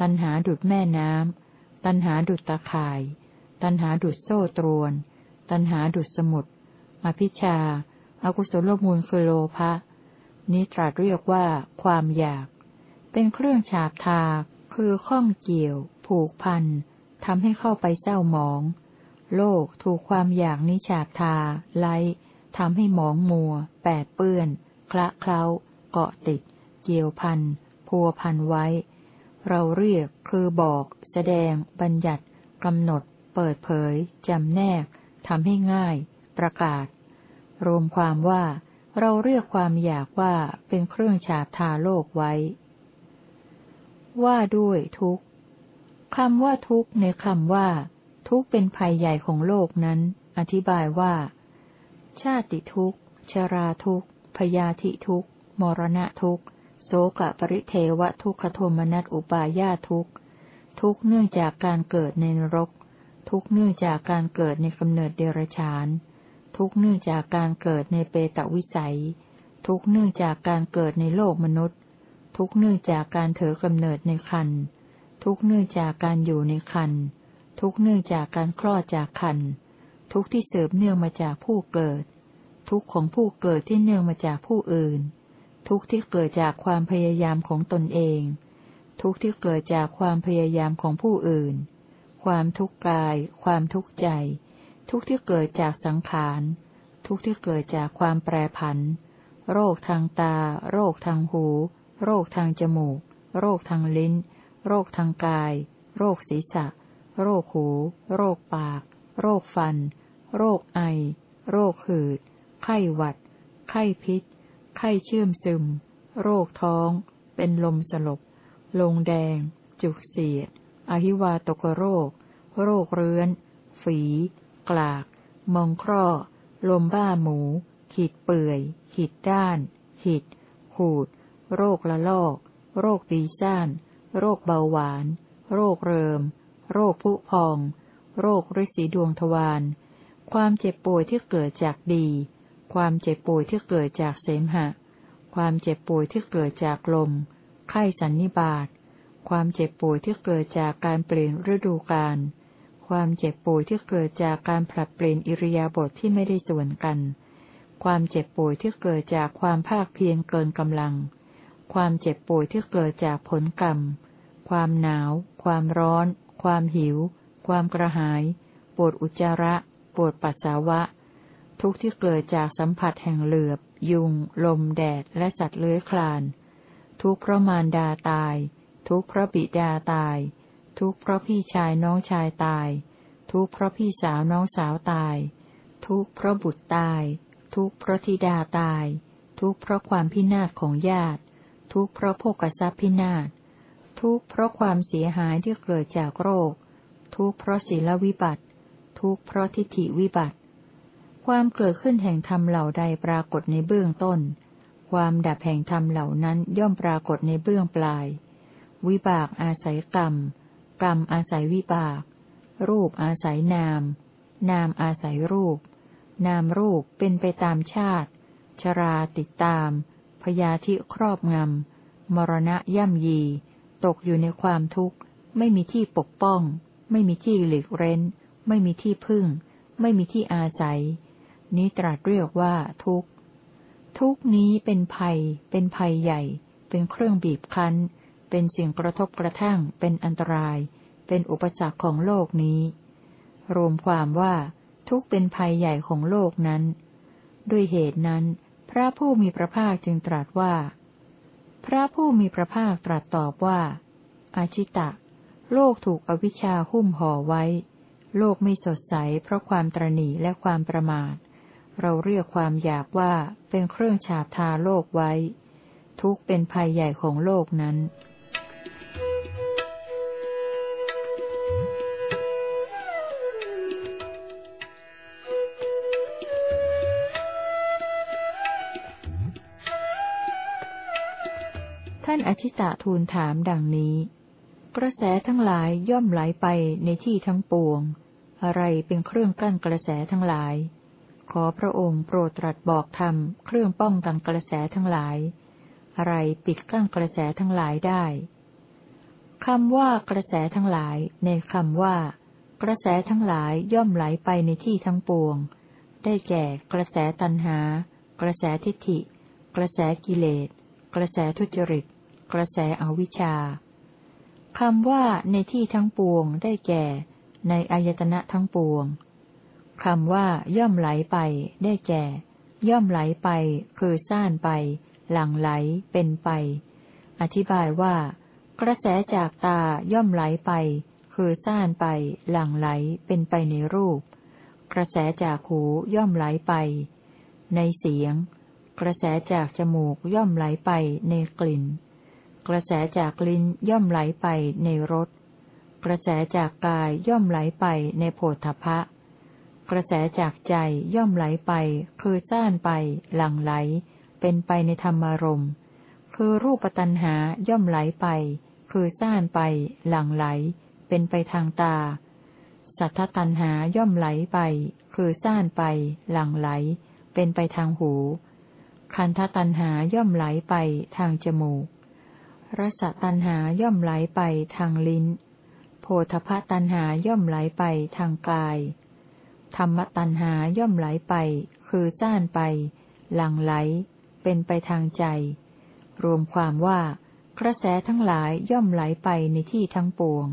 ตัณหาดุดแม่น้ำตัณหาดุดตะข่าย ตัณหาดุดโซ่ตรวน ตัณหาดุดสมุดอภิชาอากุศลมูลคือโลภะนี้ตรัสเรียกว่า ความอยาก เป็นเครื่องฉาบทา คือข้องเกี่ยว ผูกพันทำให้เข้าไปเศร้าหมอง โลกถูกความอยากนิฉาบทา ไล่ทำให้หมองมัว แปดเปื้อน คละเคล้า เกาะติด เกี่ยวพัน พัวพันไว้ เราเรียก คือบอก แสดง บัญญัติกำหนด เปิดเผย จำแนก ทำให้ง่าย ประกาศ รวมความว่าเราเรียกความอยากว่าเป็นเครื่องฉาบทาโลกไว้ ว่าด้วยทุกข์คำว่าทุกข์ในคำว่า ทุกข์เป็นภัยใหญ่ของโลกนั้น อธิบายว่า ชาติทุกข์ ชราทุกข์ พยาธิทุกข์ มรณะทุกข์ โสกปริเทวทุกขโทมนัสอุปาญาทุกข์ ทุกข์เนื่องจากการเกิดในนรก ทุกเนื่องจากการเกิดในกำเนิดเดรัจฉาน ทุกเนื่องจากการเกิดในเปตวิสัย ทุกเนื่องจากการเกิดในโลกมนุษย์ ทุกเนื่องจากการเถอกำเนิดในคัน ทุกเนื่องจากการอยู่ในคัน ทุกเนื่องจากการคลอดจากคัน ทุกที่เสริมเนื่องมาจากผู้เกิด ทุกของผู้เกิดที่เนื่องมาจากผู้อื่น ทุกที่เกิดจากความพยายามของตนเอง ทุกที่เกิดจากความพยายามของผู้อื่น ความทุกข์กาย ความทุกข์ใจ ทุกที่เกิดจากสังขาร ทุกที่เกิดจากความแปรผัน โรคทางตา โรคทางหู โรคทางจมูก โรคทางลิ้น โรคทางกาย โรคศีรษะ โรคหู โรคปาก โรคฟัน โรคไอ โรคหืด ไข้หวัด ไข้พิษ ไข้เชื่อมซึม โรคท้อง เป็นลมสลบ ลงแดง จุกเสียด อหิวาตกโรค โรคเรื้อน ฝี กลาก มองคร่อ ลมบ้าหมู ขีดเปื่อย ขีดด้าน ขีด ขูด โรคละลอก โรคดีซ่าน โรคเบาหวาน โรคเริม โรคผุพอง โรคริสีดวงทวาร ความเจ็บป่วยที่เกิดจากดี ความเจ็บป่วยที่เกิดจากเสมหะ ความเจ็บป่วยที่เกิดจากลม ไข้สันนิบาต ความเจ็บป่วยที่เกิดจากการเปลี่ยนฤดูกาล ความเจ็บป่วยที่เกิดจากการผลัดเปลี่ยนอิริยาบถทที่ไม่ได้ส่วนกัน ความเจ็บป่วยที่เกิดจากความภาคเพียรเกินกำลัง ความเจ็บป่วยที่เกิดจากผลกรรม ความหนาว ความร้อน ความหิว ความกระหาย ปวดอุจจาระ ปวดปัสสาวะ ทุกที่เกิดจากสัมผัสแห่งเหลือบ ยุง ลมแดด และสัตว์เลื้อยคลาน ทุกเพราะมารดาตาย ทุกเพราะบิดาตาย ทุกเพราะพี่ชายน้องชายตาย ทุกเพราะพี่สาวน้องสาวตาย ทุกเพราะบุตรตาย ทุกเพราะธิดาตาย ทุกเพราะความพินาศของญาติ ทุกข์เพราะโภกทรัพย์พินาศ ทุกข์เพราะความเสียหายที่เกิดจากโรค ทุกข์เพราะศีลวิบัติ ทุกข์เพราะทิฏฐิวิบัติ ความเกิดขึ้นแห่งธรรมเหล่าใดปรากฏในเบื้องต้น ความดับแห่งธรรมเหล่านั้นย่อมปรากฏในเบื้องปลาย วิบากอาศัยกรรม กรรมอาศัยวิบาก รูปอาศัยนาม นามอาศัยรูป นามรูปเป็นไปตามชาติ ชราติดตาม พยาธิครอบงำ มรณะย่ำยี ตกอยู่ในความทุกข์ ไม่มีที่ปกป้อง ไม่มีที่หลีกเร้น ไม่มีที่พึ่ง ไม่มีที่อาศัย นี้ตรัสเรียกว่าทุกข์ ทุกนี้เป็นภัย เป็นภัยใหญ่ เป็นเครื่องบีบคั้น เป็นสิ่งกระทบกระทั่ง เป็นอันตราย เป็นอุปสรรคของโลกนี้ รวมความว่าทุกเป็นภัยใหญ่ของโลกนั้น ด้วยเหตุนั้น พระผู้มีพระภาคจึงตรัสว่า พระผู้มีพระภาคตรัสตอบว่า อาชิตะ โลกถูกอวิชชาหุ้มห่อไว้ โลกไม่สดใสเพราะความตรณีและความประมาท เราเรียกความอยากว่าเป็นเครื่องฉาบทาโลกไว้ ทุกเป็นภัยใหญ่ของโลกนั้นานอชิตะทูลถามดังนี้ กระแสทั้งหลายย่อมไหลไปในที่ทั้งปวง อะไรเป็นเครื่องกั้นกระแสทั้งหลาย ขอพระองค์โปรดตรัสบอกธรรมเครื่องป้องกันกระแสทั้งหลาย อะไรปิดกั้นกระแสทั้งหลายได้คำว่ากระแสทั้งหลายในคำว่า กระแสทั้งหลายย่อมไหลไปในที่ทั้งปวง ได้แก่กระแสตัณหา กระแสทิฏฐิ กระแสกิเลส กระแสทุจริต กระแสอวิชชาคำว่าในที่ทั้งปวงได้แก่ ในอายตนะทั้งปวงคำว่าย่อมไหลไป ได้แก่ ย่อมไหลไป คือซ่านไป หลังไหลเป็นไป อธิบายว่า กระแสจากตาย่อมไหลไป คือซ่านไป หลังไหลเป็นไปในรูป กระแสจากหูย่อมไหลไป ในเสียง กระแสจากจมูกย่อมไหลไปในกลิ่น กระแสจากลิ้นย่อมไหลไปในรส กระแสจากกายย่อมไหลไปในโผฏฐพะ กระแสจากใจย่อมไหลไป คือซ่านไป หลั่งไหล เป็นไปในธรรมารมคือรูปตัณหาย่อมไหลไป คือซ่านไป หลั่งไหล เป็นไปทางตา สัทธตัณหาย่อมไหลไป คือซ่านไป หลั่งไหล เป็นไปทางหู คันธตัณหาย่อมไหลไปทางจมูก รสตัณหาย่อมไหลไปทางลิ้น โพธพตัณหาย่อมไหลไปทางกาย ธรรมตัณหาย่อมไหลไป คือซ่านไป หลังไหล เป็นไปทางใจ รวมความว่ากระแสทั้งหลายย่อมไหลไปในที่ทั้งปวง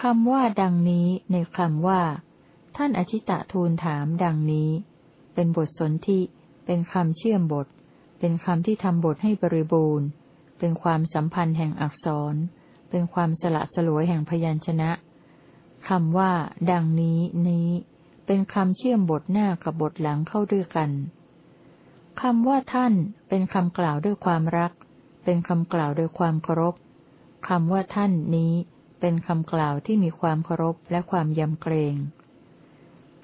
คำว่าดังนี้ในคำว่า ท่านอชิตะทูลถามดังนี้ เป็นบทสนธิเป็นคำเชื่อมบท เป็นคำที่ทำบทให้บริบูรณ์ เป็นความสัมพันธ์แห่งอักษร เป็นความสละสลวยแห่งพยัญชนะคำว่า ดังนี้ นี้ เป็นคำเชื่อมบทหน้ากับบทหลังเข้าด้วยกันคำว่าท่าน เป็นคำกล่าวด้วยความรัก เป็นคำกล่าวด้วยความเคารพคำว่าท่านนี้ เป็นคำกล่าวที่มีความเคารพและความยำเกรง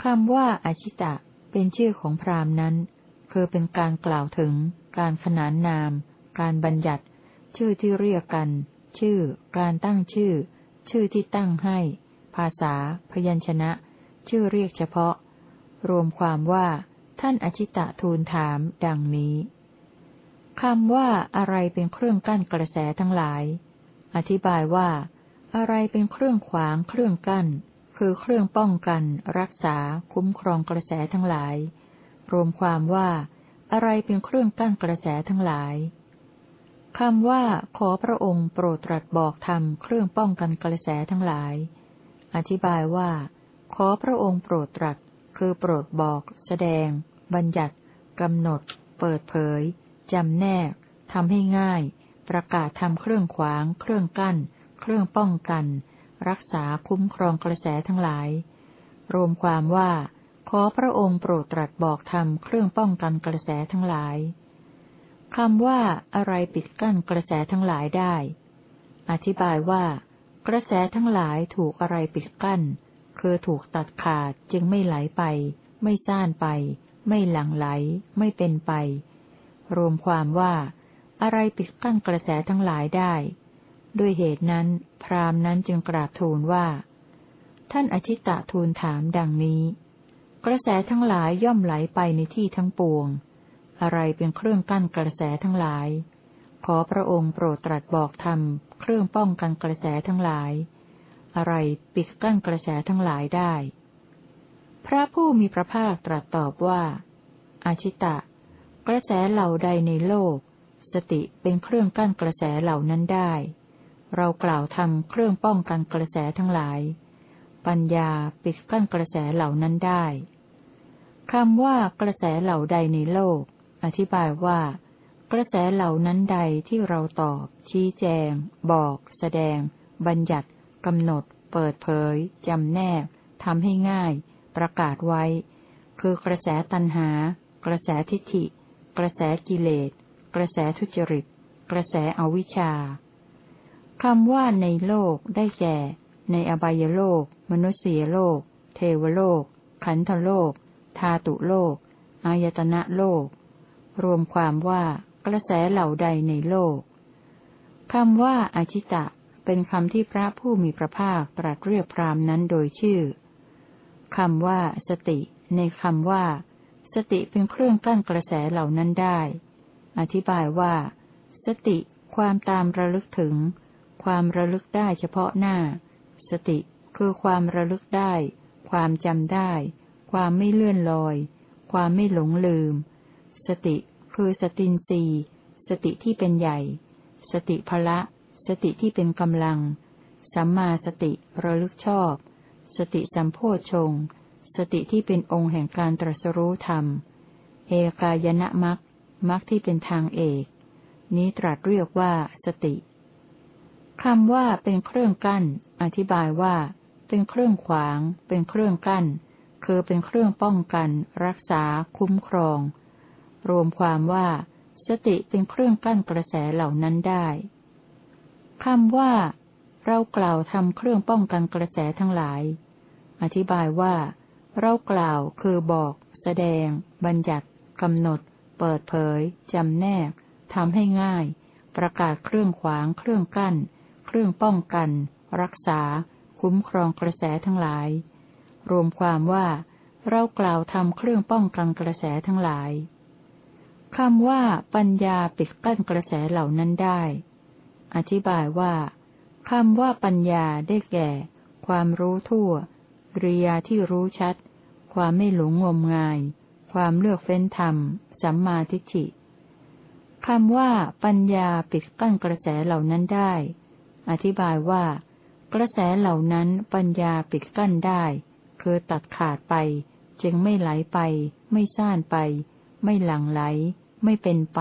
คำว่าอาชิตะ เป็นชื่อของพราหมณ์นั้น คือเป็นการกล่าวถึง การขนานนาม การบัญญัติ ชื่อที่เรียกกัน ชื่อ การตั้งชื่อ ชื่อที่ตั้งให้ ภาษา พยัญชนะ ชื่อเรียกเฉพาะ รวมความว่า ท่านอชิตะทูลถามดังนี้คำว่าอะไรเป็นเครื่องกั้นกระแสทั้งหลาย อธิบายว่า อะไรเป็นเครื่องขวางเครื่องกั้น คือเครื่องป้องกัน รักษา คุ้มครองกระแสทั้งหลาย รวมความว่า อะไรเป็นเครื่องกั้นกระแสทั้งหลาย คำว่า ขอพระองค์โปรดตรัสบอกธรรมเครื่องป้องกันกระแสทั้งหลาย อธิบายว่า ขอพระองค์โปรดตรัส คือโปรดบอก แสดง บัญญัติกำหนด เปิดเผยจำแนกทำให้ง่าย ประกาศทำเครื่องขวาง เครื่องกั้น เครื่องป้องกัน รักษาคุ้มครองกระแสทั้งหลาย รวมความว่า ขอพระองค์โปรดตรัสบอกธรรมเครื่องป้องกันกระแสทั้งหลาย คำว่าอะไรปิดกั้นกระแสทั้งหลายได้ อธิบายว่า กระแสทั้งหลายถูกอะไรปิดกั้น คือถูกตัดขาดจึงไม่ไหลไป ไม่ซ่านไป ไม่หลั่งไหล ไม่เป็นไป รวมความว่า อะไรปิดกั้นกระแสทั้งหลายได้ ด้วยเหตุนั้น พรามนั้นจึงกราบทูลว่า ท่านอชิตะทูลถามดังนี้ กระแสทั้งหลายย่อมไหลไปในที่ทั้งปวง อะไรเป็นเครื่องกั้นกระแสทั้งหลาย ขอพระองค์โปรดตรัสบอกธรรม เครื่องป้องกันกระแสทั้งหลาย อะไรปิดกั้นกระแสทั้งหลายได้ พระผู้มีพระภาคตรัสตอบว่า อาชิตะ กระแสเหล่าใดในโลก สติเป็นเครื่องกั้นกระแสเหล่านั้นได้ เรากล่าวทำเครื่องป้องกันกระแสทั้งหลาย ปัญญาปิดกั้นกระแสเหล่านั้นได้คำว่ากระแสเหล่าใดในโลก อธิบายว่า กระแสเหล่านั้นใดที่เราตอบ ชี้แจง บอก แสดง บัญญัติกำหนด เปิดเผยจำแนกทำให้ง่าย ประกาศไว้ คือกระแสตัณหา กระแสทิฏฐิ กระแสกิเลส กระแสทุจริต กระแสอวิชชาคำว่าในโลกได้แก่ ในอบายโลก มนุษยโลก เทวโลก ขันธโลก ธาตุโลก อายตนะโลก รวมความว่ากระแสเหล่าใดในโลกคำว่าอาชิตะ เป็นคำที่พระผู้มีพระภาคตรัสเรียกพรามนั้นโดยชื่อคำว่า สติ ในคำว่า สติเป็นเครื่องกั้นกระแสเหล่านั้นได้ อธิบายว่า สติ ความตามระลึกถึง ความระลึกได้เฉพาะหน้า สติคือความระลึกได้ ความจำได้ ความไม่เลื่อนลอย ความไม่หลงลืม สติ คือสตินรีสติที่เป็นใหญ่ สติพละ สติที่เป็นกำลัง สัมมาสติระลึกชอบ สติสัมโพชง สติที่เป็นองค์แห่งการตรัสรู้ธรรม เอกายนะมักมักที่เป็นทางเอก นี้ตรัสเรียกว่าสติคำว่าเป็นเครื่องกั้น อธิบายว่า เป็นเครื่องขวาง เป็นเครื่องกั้น คือเป็นเครื่องป้องกัน รักษา คุ้มครอง รวมความว่า สติเป็นเครื่องกั้นกระแสเหล่านั้นได้คำว่า เรากล่าวทำเครื่องป้องกันกระแสทั้งหลาย อธิบายว่า เรากล่าวคือบอก แสดง บัญญัติกำหนด เปิดเผยจำแนกทำให้ง่าย ประกาศเครื่องขวาง เครื่องกั้น เครื่องป้องกัน รักษา คุ้มครองกระแสทั้งหลาย รวมความว่า เรากล่าวทำเครื่องป้องกันกระแสทั้งหลาย คำว่าปัญญาปิดกั้นกระแสเหล่านั้นได้ อธิบายว่าคำว่าปัญญาได้แก่ ความรู้ทั่วริยาที่รู้ชัด ความไม่หลงงมงาย ความเลือกเฟ้นธรรม สัมมาทิฏฐิคำว่าปัญญาปิดกั้นกระแสเหล่านั้นได้ อธิบายว่า กระแสเหล่านั้นปัญญาปิดกั้นได้ คือตัดขาดไป จึงไม่ไหลไป ไม่ซ่านไป ไม่หลั่งไหล ไม่เป็นไป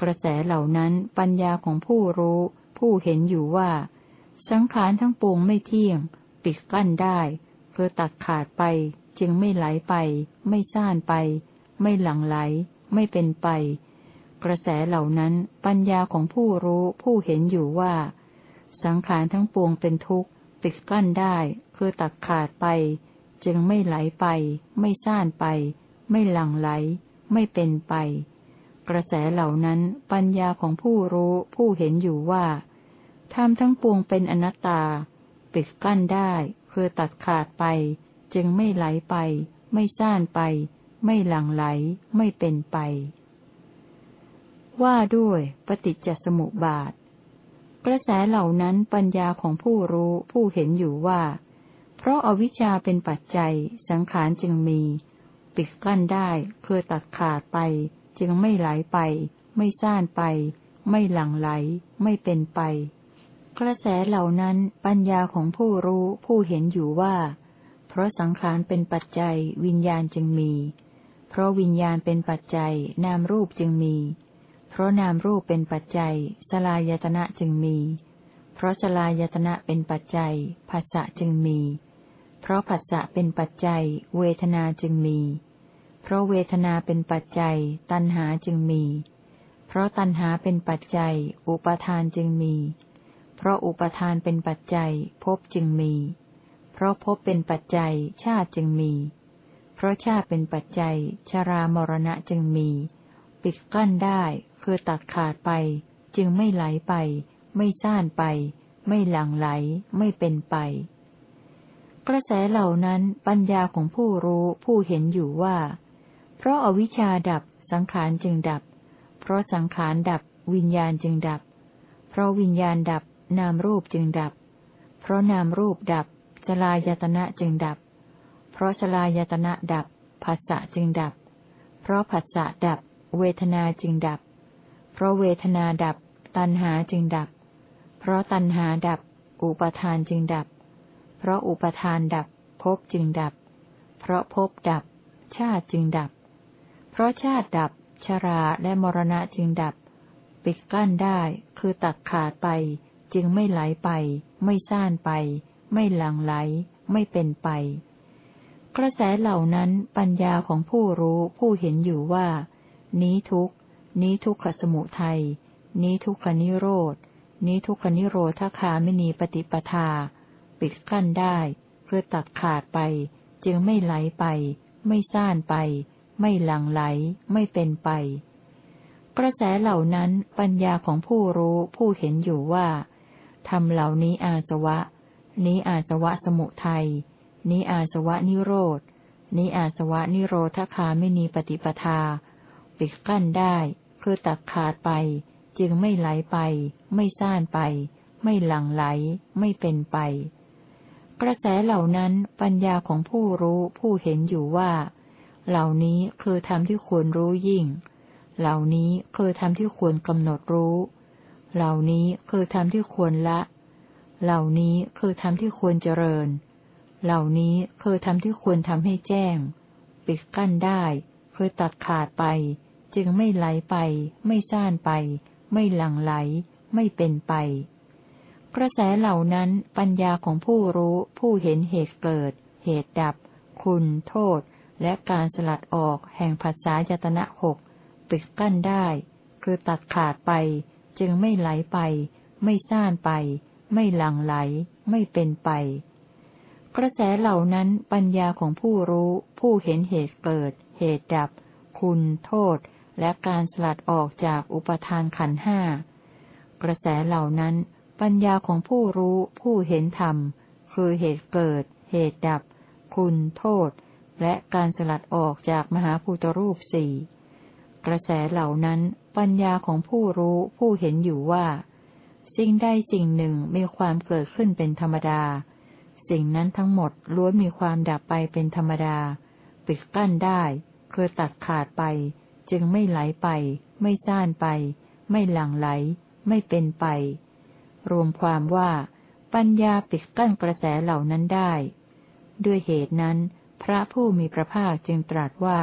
กระแสเหล่านั้นปัญญาของผู้รู้ ผู้เห็นอยู่ว่า สังขารทั้งปวงไม่เที่ยง ปิดกั้นได้คือตัดขาดไป จึงไม่ไหลไป ไม่ซ่านไป ไม่หลั่งไหล ไม่เป็นไป กระแสเหล่านั้นปัญญาของผู้รู้ ผู้เห็นอยู่ว่า สังขารทั้งปวงเป็นทุกข์ปิดกั้นได้คือตัดขาดไป จึงไม่ไหลไป ไม่ซ่านไป ไม่หลั่งไหล ไม่เป็นไป กระแสเหล่านั้นปัญญาของผู้รู้ผู้เห็นอยู่ว่าธรรมทั้งปวงเป็นอนัตตา ปิดกั้นได้คือตัดขาดไป จึงไม่ไหลไป ไม่ซ่านไป ไม่หลั่งไหล ไม่เป็นไป ว่าด้วยปฏิจจสมุปบาท กระแสเหล่านั้นปัญญาของผู้รู้ผู้เห็นอยู่ว่า เพราะอาวิชชาเป็นปัจจัย สังขารจึงมี ปิดกั้นได้เพื่อตัดขาดไป จึงไม่ไหลไป ไม่ซ่านไป ไม่หลั่งไหล ไม่เป็นไป กระแสเหล่านั้นปัญญาของผู้รู้ผู้เห็นอยู่ว่า เพราะสังขารเป็นปัจจัยวิญญาณจึงมี เพราะวิญญาณเป็นปัจจัยนามรูปจึงมี เพราะนามรูปเป็นปัจจัยสลายตนะจึงมี เพราะสลายตนะเป็นปัจจัยภาษะจึงมี เพราะผัสสะเป็นปัจจัยเวทนาจึงมี เพราะเวทนาเป็นปัจจัย ตัณหาจึงมี เพราะตัณหาเป็นปัจจัย อุปทานจึงมี เพราะอุปทานเป็นปัจจัยภพจึงมี เพราะภพเป็นปัจจัยชาติจึงมี เพราะชาติเป็นปัจจัย ชรามรณะจึงมี ปิดกั้นได้คือตัดขาดไป จึงไม่ไหลไป ไม่ซ่านไป ไม่หลั่งไหล ไม่เป็นไป กระแสเหล่านั้นปัญญาของผู้รู้ผู้เห็นอยู่ว่า เพราะอวิชชาดับสังขารจึงดับ เพราะสังขารดับวิญญาณจึงดับ เพราะวิญญาณดับนามรูปจึงดับ เพราะนามรูปดับสลายตนะจึงดับ เพราะสลายตนะดับภาษะจึงดับ เพราะภาษะดับ เวทนาจึงดับ เพราะเวทนาดับ ตัณหาจึงดับ เพราะตัณหาดับ อุปทานจึงดับ เพราะอุปทานดับภพจึงดับ เพราะภพดับ ชาติจึงดับ เพราะชาติดับ ชราและมรณะจึงดับ ปิดกั้นได้ คือตัดขาดไป จึงไม่ไหลไป ไม่ซ่านไป ไม่หลังไหล ไม่เป็นไป กระแสเหล่านั้นปัญญาของผู้รู้ผู้เห็นอยู่ว่า นี้ทุกนี้ทุกขสมุทัย นี้ทุกขนิโรธ นี้ทุกขนิโรธคาไม่มีปฏิปทา ปิดกั้นได้ เพื่อตัดขาดไป จึงไม่ไหลไป ไม่ซ่านไป ไม่หลังไหล ไม่เป็นไป กระแสเหล่านั้นปัญญาของผู้รู้ผู้เห็นอยู่ว่าทำเหล่านี้อาสวะ นี้อาสวะสมุทัย นี้อาสวะนิโรธ นี้อาสวะนิโรธคาไม่มีปฏิปทา ปิดกั้นได้ คือตัดขาดไป จึงไม่ไหลไป ไม่ซ่านไป ไม่หลังไหล ไม่เป็นไป กระแสเหล่านั้นปัญญาของผู้รู้ผู้เห็นอยู่ว่า เหล่านี้คือธรรมที่ควรรู้ยิ่ง เหล่านี้คือธรรมที่ควรกำหนดรู้ เหล่านี้คือธรรมที่ควรละ เหล่านี้คือธรรมที่ควรเจริญ เหล่านี้คือธรรมที่ควรทำให้แจ้ง ปิดกั้นได้ คือตัดขาดไป จึงไม่ไหลไป ไม่ซ่านไป ไม่หลั่งไหล ไม่เป็นไป กระแสเหล่านั้นปัญญาของผู้รู้ผู้เห็นเหตุเกิด เหตุดับ คุณโทษ และการสลัดออกแห่งภาษายตนะหกปิดกั้นได้ คือตัดขาดไป จึงไม่ไหลไป ไม่ซ่านไป ไม่หลังไหล ไม่เป็นไป กระแสเหล่านั้นปัญญาของผู้รู้ ผู้เห็นเหตุเกิด เหตุดับ คุณ โทษ และการสลัดออกจากอุปทานขันห้ากระแสเหล่านั้น ปัญญาของผู้รู้ ผู้เห็นธรรม คือเหตุเกิด เหตุดับ คุณ โทษ และการสลัดออกจากมหาภูตรูปสี่กระแสเหล่านั้นปัญญาของผู้รู้ผู้เห็นอยู่ว่า สิ่งใดสิ่งหนึ่งมีความเกิดขึ้นเป็นธรรมดา สิ่งนั้นทั้งหมดล้วนมีความดับไปเป็นธรรมดา ปิดกั้นได้คือตัดขาดไป จึงไม่ไหลไป ไม่ซ่านไป ไม่หลั่งไหล ไม่เป็นไป รวมความว่า ปัญญาปิดกั้นกระแสเหล่านั้นได้ ด้วยเหตุนั้น พระผู้มีพระภาคจึงตรัสว่า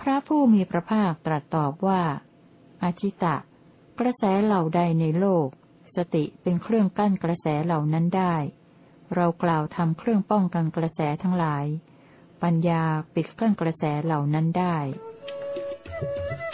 พระผู้มีพระภาคตรัสตอบว่า อาชิตะ กระแสเหล่าใดในโลก สติเป็นเครื่องกั้นกระแสเหล่านั้นได้ เรากล่าวทำเครื่องป้องกันกระแสทั้งหลาย ปัญญาปิดกั้นกระแสเหล่านั้นได้ Thank you.